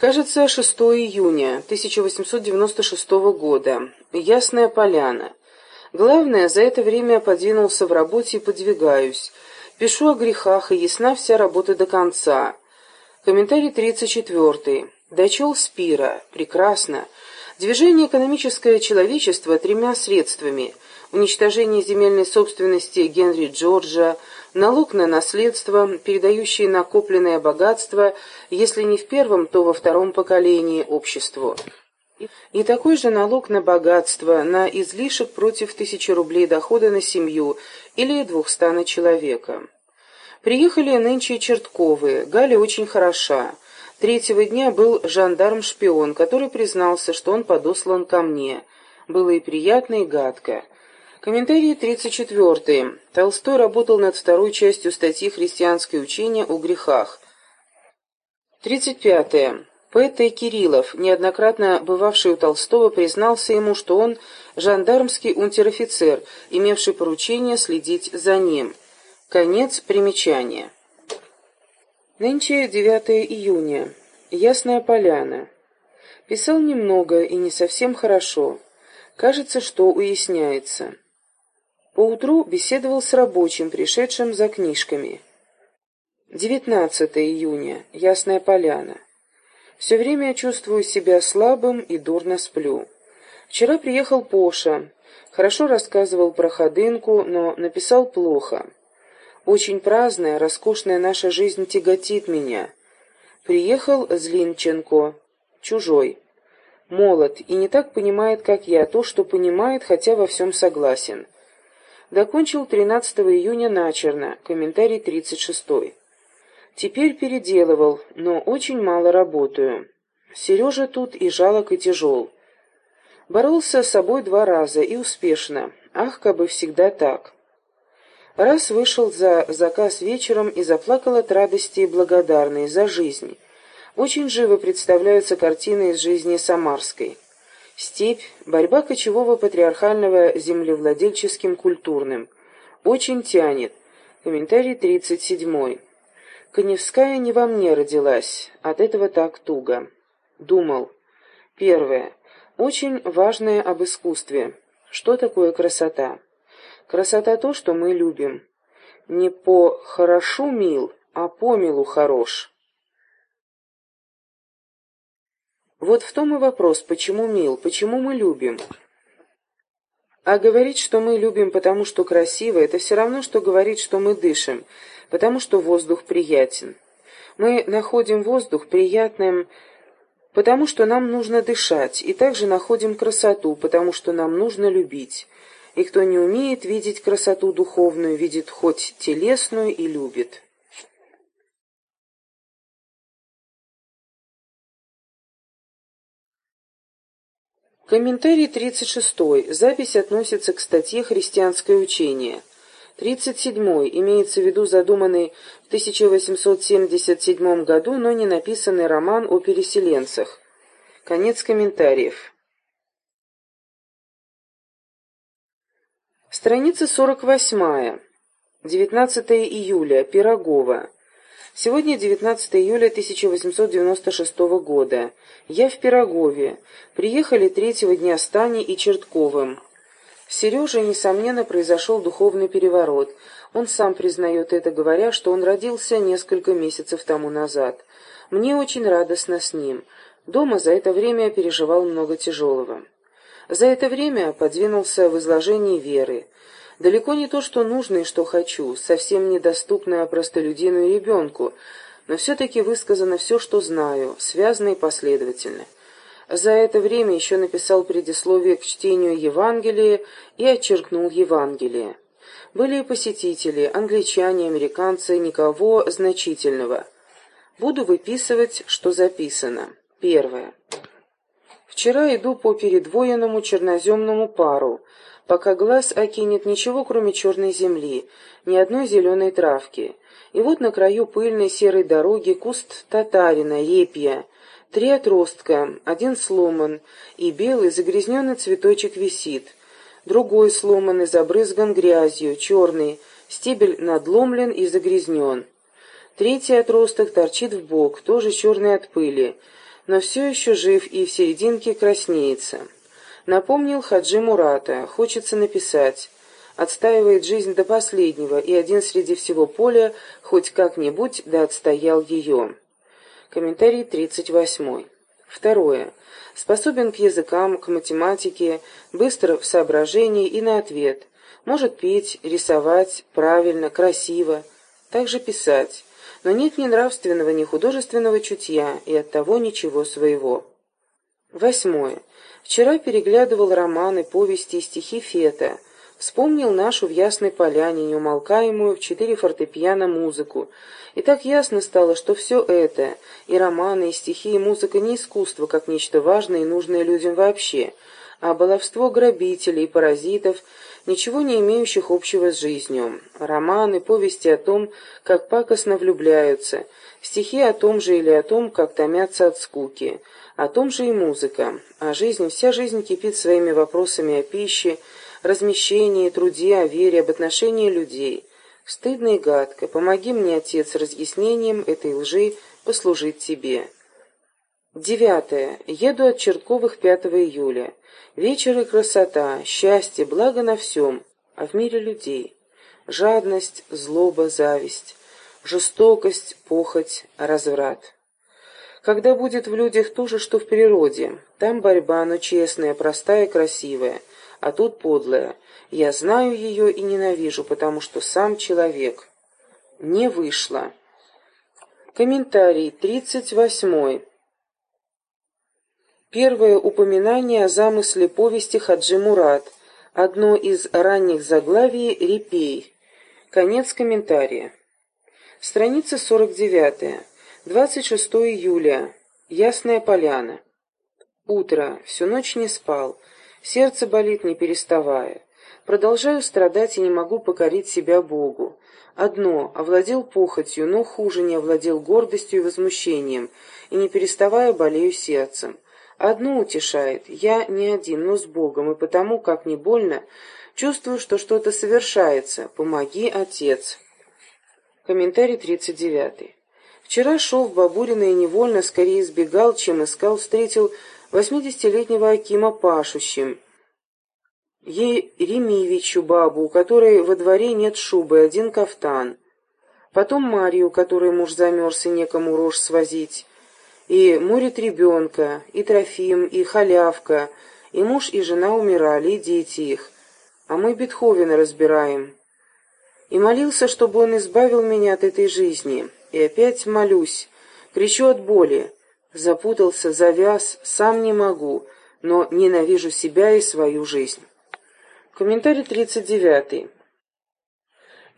Кажется, 6 июня 1896 года. Ясная поляна. Главное, за это время подвинулся в работе и подвигаюсь. Пишу о грехах, и ясна вся работа до конца. Комментарий 34. Дочел Спира. Прекрасно. Движение экономическое человечество тремя средствами. Уничтожение земельной собственности Генри Джорджа, налог на наследство, передающий накопленное богатство, если не в первом, то во втором поколении обществу. И такой же налог на богатство, на излишек против тысячи рублей дохода на семью или двухста на человека. Приехали нынче Чертковы. Галя очень хороша. Третьего дня был жандарм-шпион, который признался, что он подослан ко мне. Было и приятно, и гадко. Комментарий 34. Толстой работал над второй частью статьи «Христианское учение о грехах». 35. П.Т. Кириллов, неоднократно бывавший у Толстого, признался ему, что он жандармский унтер-офицер, имевший поручение следить за ним. Конец примечания. Нынче 9 июня. Ясная поляна. Писал немного и не совсем хорошо. Кажется, что уясняется. Поутру беседовал с рабочим, пришедшим за книжками. 19 июня. Ясная поляна. Все время я чувствую себя слабым и дурно сплю. Вчера приехал Поша. Хорошо рассказывал про ходынку, но написал плохо. Очень праздная, роскошная наша жизнь тяготит меня. Приехал Злинченко, чужой. Молод и не так понимает, как я, то, что понимает, хотя во всем согласен. Докончил 13 июня начерно, комментарий 36. Теперь переделывал, но очень мало работаю. Сережа тут и жалок, и тяжел. Боролся с собой два раза и успешно. Ах, как бы всегда так. Раз вышел за заказ вечером и заплакал от радости и благодарный за жизнь. Очень живо представляются картины из жизни Самарской. Степь, борьба кочевого патриархального землевладельческим культурным. Очень тянет. Комментарий 37. Коневская не во мне родилась, от этого так туго. Думал. Первое. Очень важное об искусстве. Что такое красота? Красота то, что мы любим. Не по «хорошу мил», а по милу хорош. Вот в том и вопрос, почему мил, почему мы любим. А говорить, что мы любим, потому что красиво, это все равно, что говорить, что мы дышим, потому что воздух приятен. Мы находим воздух приятным, потому что нам нужно дышать, и также находим красоту, потому что нам нужно любить и кто не умеет видеть красоту духовную, видит хоть телесную и любит. Комментарий 36. Запись относится к статье «Христианское учение». 37. Имеется в виду задуманный в 1877 году, но не написанный роман о переселенцах. Конец комментариев. Страница 48. 19 июля. Пирогова. Сегодня 19 июля 1896 года. Я в Пирогове. Приехали третьего дня с Таней и Чертковым. Сереже, несомненно, произошел духовный переворот. Он сам признает это, говоря, что он родился несколько месяцев тому назад. Мне очень радостно с ним. Дома за это время переживал много тяжелого. За это время подвинулся в изложении веры. Далеко не то, что нужно и что хочу, совсем недоступное простолюдину и ребенку, но все-таки высказано все, что знаю, связано и последовательно. За это время еще написал предисловие к чтению Евангелия и отчеркнул Евангелие. Были и посетители, англичане, американцы, никого значительного. Буду выписывать, что записано. Первое. Вчера иду по передвоенному черноземному пару, пока глаз окинет ничего, кроме черной земли, ни одной зеленой травки. И вот на краю пыльной серой дороги куст татарина, репья, три отростка, один сломан, и белый загрязненный цветочек висит. Другой сломан и забрызган грязью, черный, стебель надломлен и загрязнен. Третий отросток торчит в бок, тоже черный от пыли. Но все еще жив и в серединке краснеется. Напомнил Хаджи Мурата, хочется написать. Отстаивает жизнь до последнего, и один среди всего поля хоть как-нибудь да отстоял ее. Комментарий 38. Второе. Способен к языкам, к математике, быстро в соображении и на ответ. Может петь, рисовать, правильно, красиво. Также писать. Но нет ни нравственного, ни художественного чутья, и оттого ничего своего. Восьмое. Вчера переглядывал романы, повести и стихи Фета. Вспомнил нашу в Ясной Поляне, неумолкаемую в четыре фортепиано музыку, и так ясно стало, что все это, и романы, и стихи, и музыка не искусство, как нечто важное и нужное людям вообще, а баловство грабителей паразитов, ничего не имеющих общего с жизнью. Романы, повести о том, как пакостно влюбляются, стихи о том же или о том, как томятся от скуки, о том же и музыка. А жизнь, вся жизнь кипит своими вопросами о пище, размещении, труде, о вере, об отношении людей. Стыдно и гадко. Помоги мне, Отец, разъяснением этой лжи послужить тебе. Девятое. Еду от Чертковых 5 июля. Вечер и красота, счастье, благо на всем, а в мире людей. Жадность, злоба, зависть, жестокость, похоть, разврат. Когда будет в людях то же, что в природе, там борьба, но честная, простая, красивая, а тут подлая. Я знаю ее и ненавижу, потому что сам человек. Не вышло. Комментарий тридцать восьмой. Первое упоминание о замысле повести Хаджи Мурат. Одно из ранних заглавий «Репей». Конец комментария. Страница 49. 26 июля. Ясная поляна. Утро. Всю ночь не спал. Сердце болит, не переставая. Продолжаю страдать и не могу покорить себя Богу. Одно, овладел похотью, но хуже не овладел гордостью и возмущением, и не переставая болею сердцем. Одно утешает, я не один, но с Богом, и потому, как не больно, чувствую, что что-то совершается. Помоги, Отец. Комментарий 39. Вчера шел в Бабурино и невольно, скорее избегал, чем искал, встретил восьмидесятилетнего Акима пашущим. Еремевичу бабу, у которой во дворе нет шубы, один кафтан. Потом Марию, которой муж замерз и некому рожь свозить и морит ребенка, и Трофим, и Халявка, и муж и жена умирали, и дети их, а мы Бетховена разбираем. И молился, чтобы он избавил меня от этой жизни, и опять молюсь, кричу от боли, запутался, завяз, сам не могу, но ненавижу себя и свою жизнь. Комментарий 39.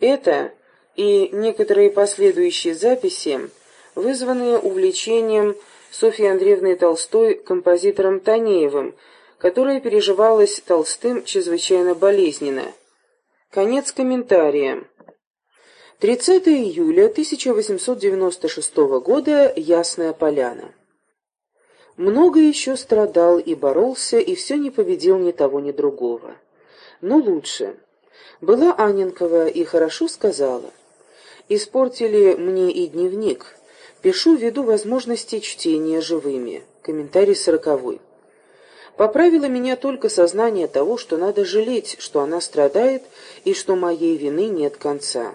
Это и некоторые последующие записи вызванные увлечением Софьи Андреевны Толстой композитором Танеевым, которое переживалось Толстым чрезвычайно болезненно. Конец комментария. 30 июля 1896 года. Ясная Поляна. Много еще страдал и боролся, и все не победил ни того, ни другого. Но лучше. Была Аненкова и хорошо сказала. Испортили мне и дневник. Пишу ввиду возможности чтения живыми. Комментарий сороковой. Поправило меня только сознание того, что надо жалеть, что она страдает и что моей вины нет конца.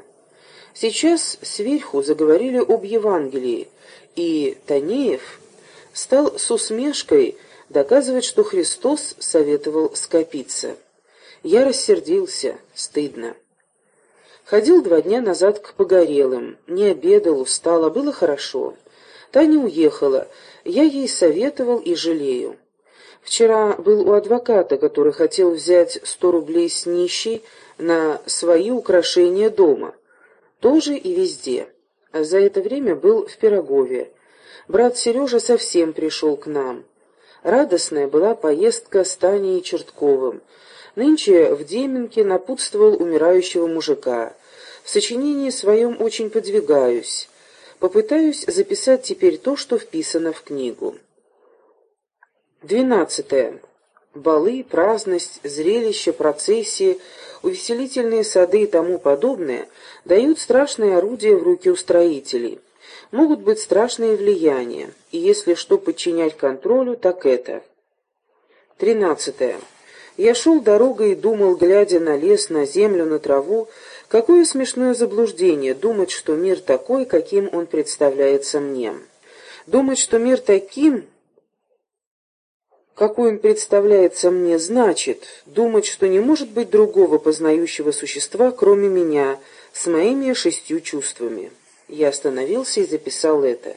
Сейчас сверху заговорили об Евангелии, и Танеев стал с усмешкой доказывать, что Христос советовал скопиться. Я рассердился, стыдно. Ходил два дня назад к погорелым, не обедал, устал, а было хорошо. Таня уехала, я ей советовал и жалею. Вчера был у адвоката, который хотел взять сто рублей с нищей на свои украшения дома. Тоже и везде. За это время был в Пирогове. Брат Сережа совсем пришел к нам. Радостная была поездка с Таней Чертковым. Нынче в Деменке напутствовал умирающего мужика. В сочинении своем очень подвигаюсь. Попытаюсь записать теперь то, что вписано в книгу. Двенадцатое. Балы, праздность, зрелища, процессии, увеселительные сады и тому подобное дают страшные орудия в руки устроителей. могут быть страшные влияния, и если что подчинять контролю, так это. Тринадцатое. Я шел дорогой и думал, глядя на лес, на землю, на траву, какое смешное заблуждение думать, что мир такой, каким он представляется мне. Думать, что мир таким, какой он представляется мне, значит думать, что не может быть другого познающего существа, кроме меня, с моими шестью чувствами. Я остановился и записал это.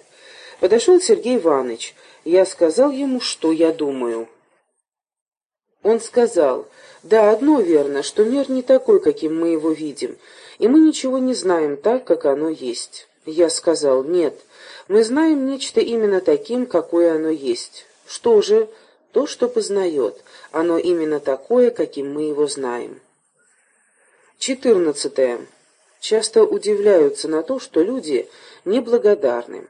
Подошел Сергей Иванович. Я сказал ему, что я думаю. Он сказал, да, одно верно, что мир не такой, каким мы его видим, и мы ничего не знаем так, как оно есть. Я сказал, нет, мы знаем нечто именно таким, какое оно есть. Что же? То, что познает. Оно именно такое, каким мы его знаем. Четырнадцатое. Часто удивляются на то, что люди неблагодарны.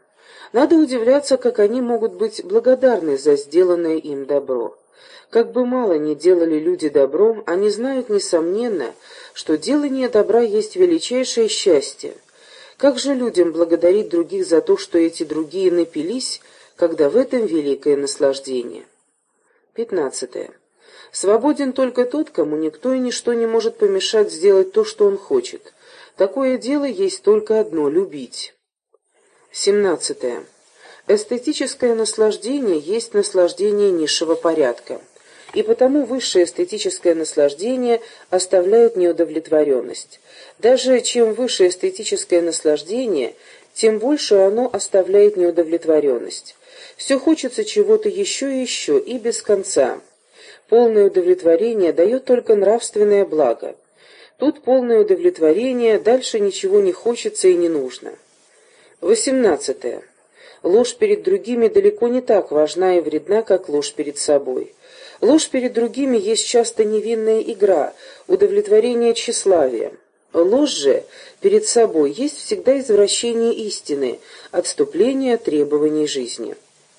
Надо удивляться, как они могут быть благодарны за сделанное им добро. Как бы мало ни делали люди добром, они знают, несомненно, что делание добра есть величайшее счастье. Как же людям благодарить других за то, что эти другие напились, когда в этом великое наслаждение? Пятнадцатое. Свободен только тот, кому никто и ничто не может помешать сделать то, что он хочет. Такое дело есть только одно — любить. Семнадцатое. Эстетическое наслаждение есть наслаждение низшего порядка и потому высшее эстетическое наслаждение оставляет неудовлетворенность. Даже чем выше эстетическое наслаждение, тем больше оно оставляет неудовлетворенность. Все хочется чего-то еще и еще, и без конца. Полное удовлетворение дает только нравственное благо. Тут полное удовлетворение, дальше ничего не хочется и не нужно. Восемнадцатое. Ложь перед другими далеко не так важна и вредна, как ложь перед собой. Ложь перед другими есть часто невинная игра, удовлетворение тщеславия. Ложь же перед собой есть всегда извращение истины, отступление от требований жизни.